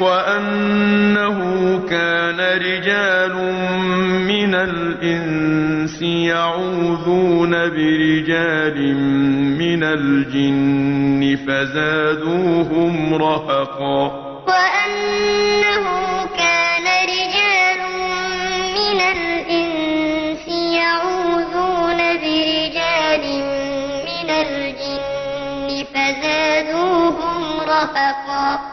وَأَنَّهُ كَانَ رِجَالٌ مِّنَ الْإِنسِ يَعُوذُونَ بِرِجَالٍ مِّنَ الْجِنِّ فَزَادُوهُمْ رَهَقًا. وَأَنَّهُ كَانَ رِجَالٌ مِّنَ الْإِنسِ يَعُوذُونَ بِرِجَالٍ مِّنَ الْجِنِّ فَزَادُوهُمْ رَهَقًا.